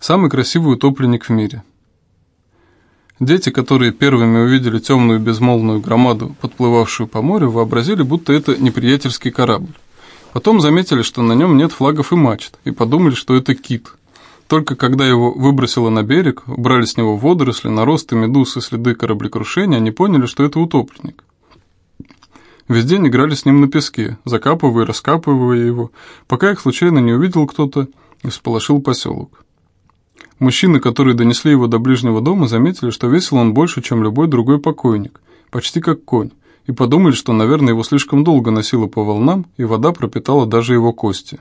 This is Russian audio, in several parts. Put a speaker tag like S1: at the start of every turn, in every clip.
S1: Самый красивый утопленник в мире. Дети, которые первыми увидели темную безмолвную громаду, подплывавшую по морю, вообразили, будто это неприятельский корабль. Потом заметили, что на нем нет флагов и мачт, и подумали, что это кит. Только когда его выбросило на берег, убрали с него водоросли, наросты, медуз и следы кораблекрушения, они поняли, что это утопленник. Весь день играли с ним на песке, закапывая и раскапывая его, пока их случайно не увидел кто-то и всполошил поселок. Мужчины, которые донесли его до ближнего дома, заметили, что весил он больше, чем любой другой покойник, почти как конь, и подумали, что, наверное, его слишком долго носило по волнам, и вода пропитала даже его кости.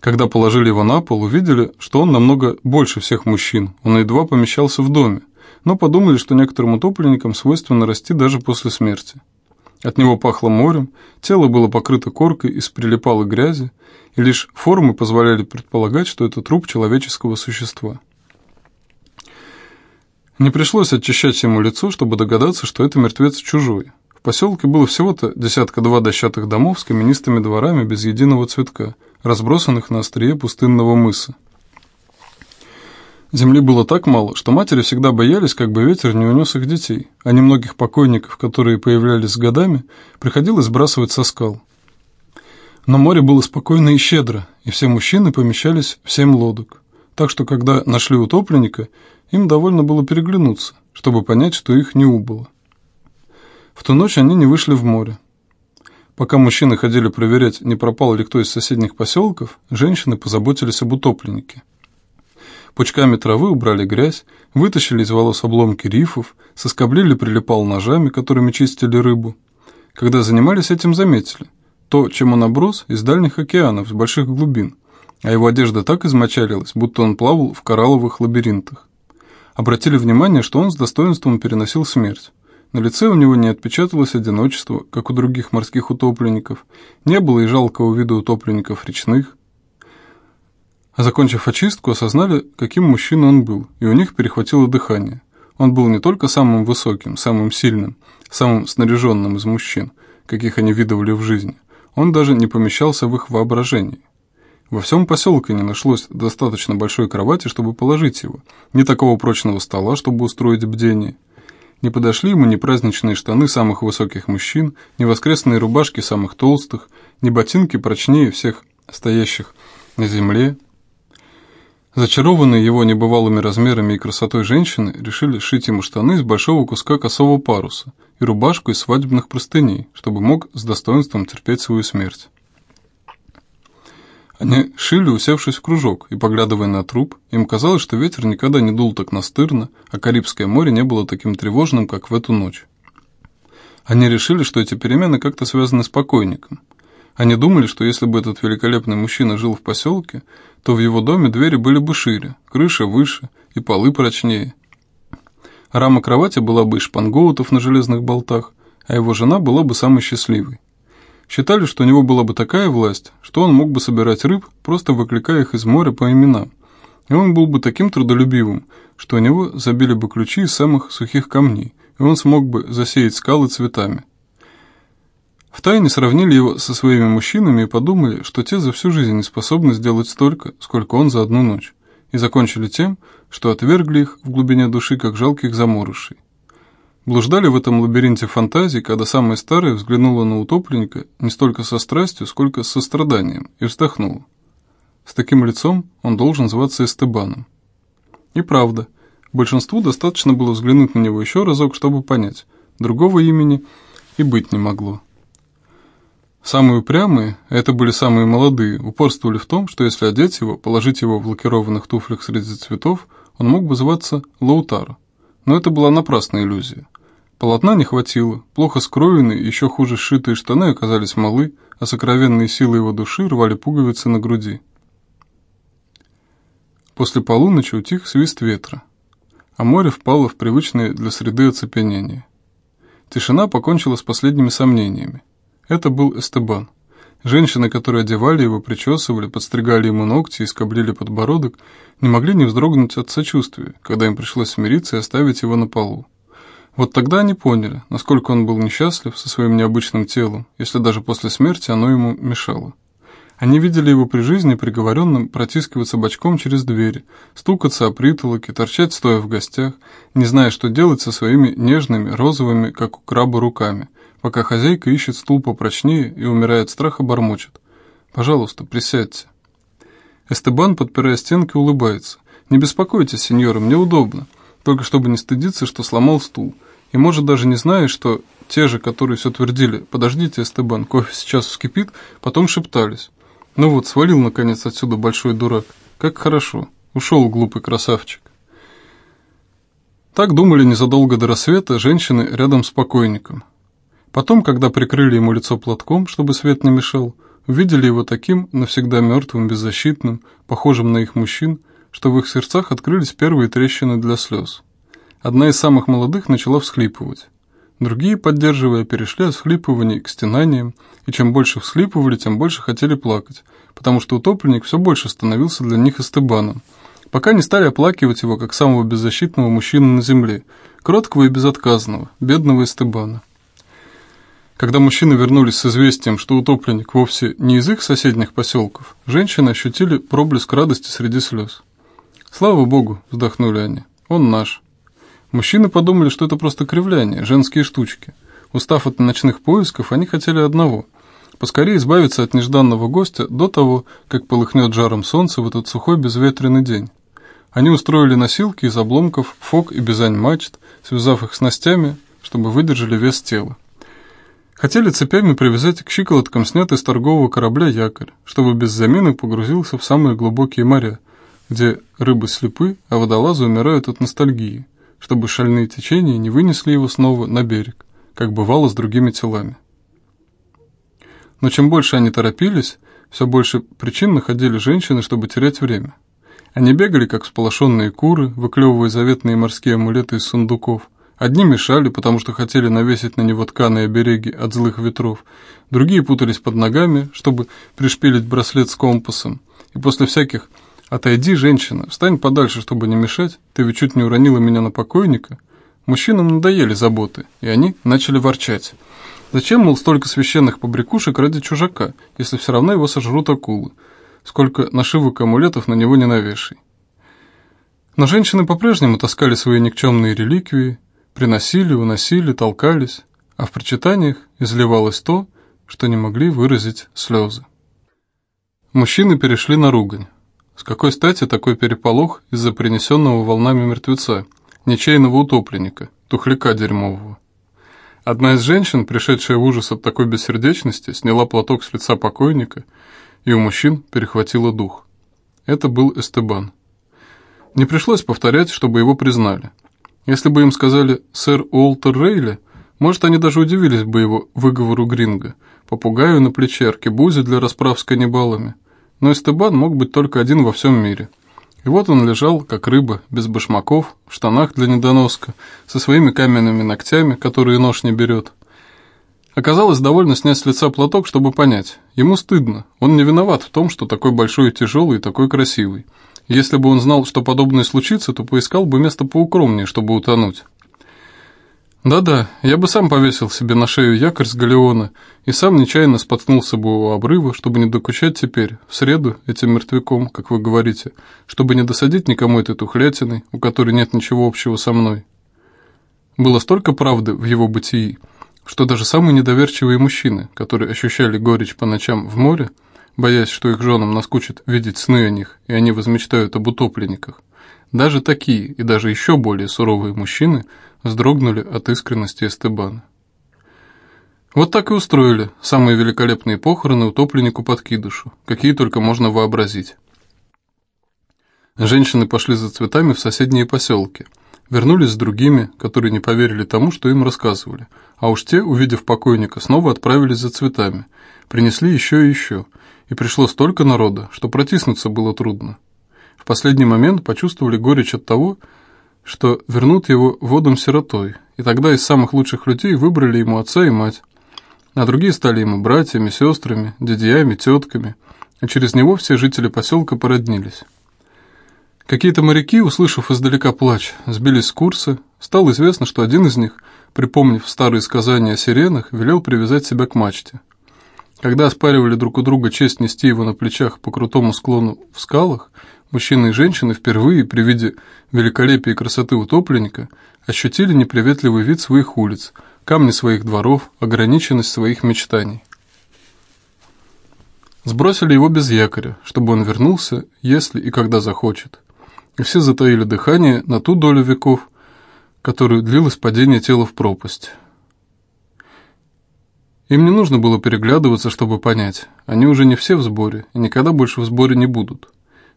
S1: Когда положили его на пол, увидели, что он намного больше всех мужчин, он едва помещался в доме, но подумали, что некоторым утопленникам свойственно расти даже после смерти. От него пахло морем, тело было покрыто коркой из прилипалой грязи, и лишь формы позволяли предполагать, что это труп человеческого существа. Не пришлось очищать ему лицо, чтобы догадаться, что это мертвец чужой. В поселке было всего-то десятка-два дощатых домов с каменистыми дворами без единого цветка, разбросанных на острие пустынного мыса. Земли было так мало, что матери всегда боялись, как бы ветер не унес их детей, а немногих покойников, которые появлялись с годами, приходилось сбрасывать со скал. Но море было спокойно и щедро, и все мужчины помещались в семь лодок. Так что, когда нашли утопленника, им довольно было переглянуться, чтобы понять, что их не убыло. В ту ночь они не вышли в море. Пока мужчины ходили проверять, не пропал ли кто из соседних поселков, женщины позаботились об утопленнике. Пучками травы убрали грязь, вытащили из волос обломки рифов, соскоблили прилипал ножами, которыми чистили рыбу. Когда занимались этим, заметили. То, чем он оброс, из дальних океанов, с больших глубин, а его одежда так измочалилась, будто он плавал в коралловых лабиринтах. Обратили внимание, что он с достоинством переносил смерть. На лице у него не отпечаталось одиночество, как у других морских утопленников, не было и жалкого вида утопленников речных, закончив очистку, осознали, каким мужчиной он был, и у них перехватило дыхание. Он был не только самым высоким, самым сильным, самым снаряженным из мужчин, каких они видывали в жизни, он даже не помещался в их воображении. Во всем поселке не нашлось достаточно большой кровати, чтобы положить его, ни такого прочного стола, чтобы устроить бдение. Не подошли ему ни праздничные штаны самых высоких мужчин, ни воскресные рубашки самых толстых, ни ботинки прочнее всех стоящих на земле, Зачарованные его небывалыми размерами и красотой женщины решили сшить ему штаны из большого куска косого паруса и рубашку из свадебных простыней, чтобы мог с достоинством терпеть свою смерть. Они шили, усевшись в кружок, и, поглядывая на труп, им казалось, что ветер никогда не дул так настырно, а Карибское море не было таким тревожным, как в эту ночь. Они решили, что эти перемены как-то связаны с покойником – они думали, что если бы этот великолепный мужчина жил в поселке, то в его доме двери были бы шире, крыша выше и полы прочнее. Рама кровати была бы из шпангоутов на железных болтах, а его жена была бы самой счастливой. Считали, что у него была бы такая власть, что он мог бы собирать рыб, просто выкликая их из моря по именам. И он был бы таким трудолюбивым, что у него забили бы ключи из самых сухих камней, и он смог бы засеять скалы цветами. Втайне сравнили его со своими мужчинами и подумали, что те за всю жизнь не способны сделать столько, сколько он за одну ночь, и закончили тем, что отвергли их в глубине души, как жалких заморышей. Блуждали в этом лабиринте фантазий, когда самая старая взглянула на утопленника не столько со страстью, сколько с состраданием, и вздохнула. С таким лицом он должен зваться Эстебаном. И правда, большинству достаточно было взглянуть на него еще разок, чтобы понять, другого имени и быть не могло. Самые упрямые, это были самые молодые, упорствовали в том, что если одеть его, положить его в лакированных туфлях среди цветов, он мог бы зваться Лаутаро. Но это была напрасная иллюзия. Полотна не хватило, плохо скроенные, еще хуже сшитые штаны оказались малы, а сокровенные силы его души рвали пуговицы на груди. После полуночи утих свист ветра, а море впало в привычное для среды оцепенение. Тишина покончила с последними сомнениями. Это был Эстебан. Женщины, которые одевали его, причесывали, подстригали ему ногти и скоблили подбородок, не могли не вздрогнуть от сочувствия, когда им пришлось смириться и оставить его на полу. Вот тогда они поняли, насколько он был несчастлив со своим необычным телом, если даже после смерти оно ему мешало. Они видели его при жизни приговоренным протискиваться бочком через двери, стукаться о притолоке, торчать стоя в гостях, не зная, что делать со своими нежными, розовыми, как у краба, руками, пока хозяйка ищет стул попрочнее и, умирая от страха, бормочет. «Пожалуйста, присядьте». Эстебан, подпирая стенки, улыбается. «Не беспокойтесь, сеньора, мне удобно, только чтобы не стыдиться, что сломал стул, и, может, даже не зная, что те же, которые все твердили, «Подождите, Эстебан, кофе сейчас вскипит», потом шептались. Ну вот, свалил, наконец, отсюда большой дурак. Как хорошо. Ушел глупый красавчик. Так думали незадолго до рассвета женщины рядом с покойником. Потом, когда прикрыли ему лицо платком, чтобы свет не мешал, увидели его таким, навсегда мертвым, беззащитным, похожим на их мужчин, что в их сердцах открылись первые трещины для слез. Одна из самых молодых начала всхлипывать. Другие, поддерживая, перешли от всхлипываний к стенаниям, и чем больше всхлипывали, тем больше хотели плакать, потому что утопленник все больше становился для них эстебаном, пока не стали оплакивать его как самого беззащитного мужчину на земле, кроткого и безотказного, бедного эстебана. Когда мужчины вернулись с известием, что утопленник вовсе не из их соседних поселков, женщины ощутили проблеск радости среди слез. «Слава Богу!» – вздохнули они. «Он наш». Мужчины подумали, что это просто кривляние, женские штучки. Устав от ночных поисков, они хотели одного – поскорее избавиться от нежданного гостя до того, как полыхнет жаром солнце в этот сухой безветренный день. Они устроили носилки из обломков фок и бизань мачт, связав их снастями, чтобы выдержали вес тела. Хотели цепями привязать к щиколоткам снятый с торгового корабля якорь, чтобы без замены погрузился в самые глубокие моря, где рыбы слепы, а водолазы умирают от ностальгии – чтобы шальные течения не вынесли его снова на берег, как бывало с другими телами. Но чем больше они торопились, все больше причин находили женщины, чтобы терять время. Они бегали, как сполошенные куры, выклевывая заветные морские амулеты из сундуков. Одни мешали, потому что хотели навесить на него тканые обереги от злых ветров, другие путались под ногами, чтобы пришпилить браслет с компасом, и после всяких «Отойди, женщина, встань подальше, чтобы не мешать, ты ведь чуть не уронила меня на покойника». Мужчинам надоели заботы, и они начали ворчать. Зачем, мол, столько священных побрякушек ради чужака, если все равно его сожрут акулы? Сколько нашивок амулетов на него не навешай. Но женщины по-прежнему таскали свои никчемные реликвии, приносили, уносили, толкались, а в прочитаниях изливалось то, что не могли выразить слезы. Мужчины перешли на ругань. С какой стати такой переполох из-за принесенного волнами мертвеца, нечаянного утопленника, тухляка дерьмового? Одна из женщин, пришедшая в ужас от такой бессердечности, сняла платок с лица покойника, и у мужчин перехватило дух. Это был Эстебан. Не пришлось повторять, чтобы его признали. Если бы им сказали «сэр Уолтер Рейли», может, они даже удивились бы его выговору гринга, попугаю на плече, аркебузе для расправ с каннибалами – но Эстебан мог быть только один во всем мире. И вот он лежал, как рыба, без башмаков, в штанах для недоноска, со своими каменными ногтями, которые нож не берет. Оказалось, довольно снять с лица платок, чтобы понять. Ему стыдно. Он не виноват в том, что такой большой и тяжелый, и такой красивый. Если бы он знал, что подобное случится, то поискал бы место поукромнее, чтобы утонуть. Да-да, я бы сам повесил себе на шею якорь с галеона и сам нечаянно споткнулся бы у обрыва, чтобы не докучать теперь, в среду, этим мертвяком, как вы говорите, чтобы не досадить никому этой тухлятиной, у которой нет ничего общего со мной. Было столько правды в его бытии, что даже самые недоверчивые мужчины, которые ощущали горечь по ночам в море, боясь, что их женам наскучит видеть сны о них, и они возмечтают об утопленниках, даже такие и даже еще более суровые мужчины – вздрогнули от искренности Эстебана. Вот так и устроили самые великолепные похороны утопленнику-подкидышу, какие только можно вообразить. Женщины пошли за цветами в соседние поселки, вернулись с другими, которые не поверили тому, что им рассказывали, а уж те, увидев покойника, снова отправились за цветами, принесли еще и еще, и пришло столько народа, что протиснуться было трудно. В последний момент почувствовали горечь от того, что вернут его водом-сиротой, и тогда из самых лучших людей выбрали ему отца и мать, а другие стали ему братьями, сестрами, дядями, тетками, а через него все жители поселка породнились. Какие-то моряки, услышав издалека плач, сбились с курса, стало известно, что один из них, припомнив старые сказания о сиренах, велел привязать себя к мачте. Когда оспаривали друг у друга честь нести его на плечах по крутому склону в скалах, мужчины и женщины впервые при виде великолепия и красоты утопленника ощутили неприветливый вид своих улиц, камни своих дворов, ограниченность своих мечтаний. Сбросили его без якоря, чтобы он вернулся, если и когда захочет. И все затаили дыхание на ту долю веков, которую длилось падение тела в пропасть. Им не нужно было переглядываться, чтобы понять, они уже не все в сборе и никогда больше в сборе не будут.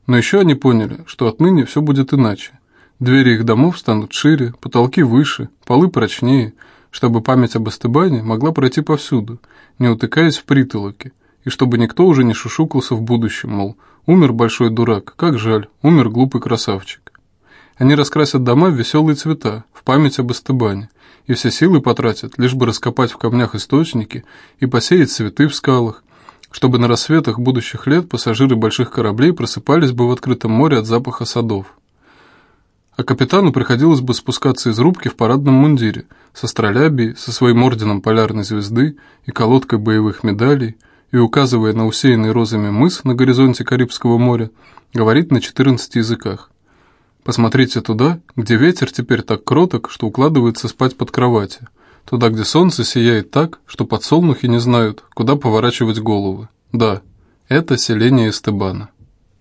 S1: Но еще они поняли, что отныне все будет иначе. Двери их домов станут шире, потолки выше, полы прочнее, чтобы память об Эстебане могла пройти повсюду, не утыкаясь в притолоки, и чтобы никто уже не шушукался в будущем, мол, умер большой дурак, как жаль, умер глупый красавчик. Они раскрасят дома в веселые цвета, в память об Эстебане, и все силы потратят, лишь бы раскопать в камнях источники и посеять цветы в скалах, чтобы на рассветах будущих лет пассажиры больших кораблей просыпались бы в открытом море от запаха садов. А капитану приходилось бы спускаться из рубки в парадном мундире, со астролябией, со своим орденом полярной звезды и колодкой боевых медалей, и, указывая на усеянный розами мыс на горизонте Карибского моря, говорить на 14 языках. Посмотрите туда, где ветер теперь так кроток, что укладывается спать под кровати. Туда, где солнце сияет так, что подсолнухи не знают, куда поворачивать головы. Да, это селение Эстебана.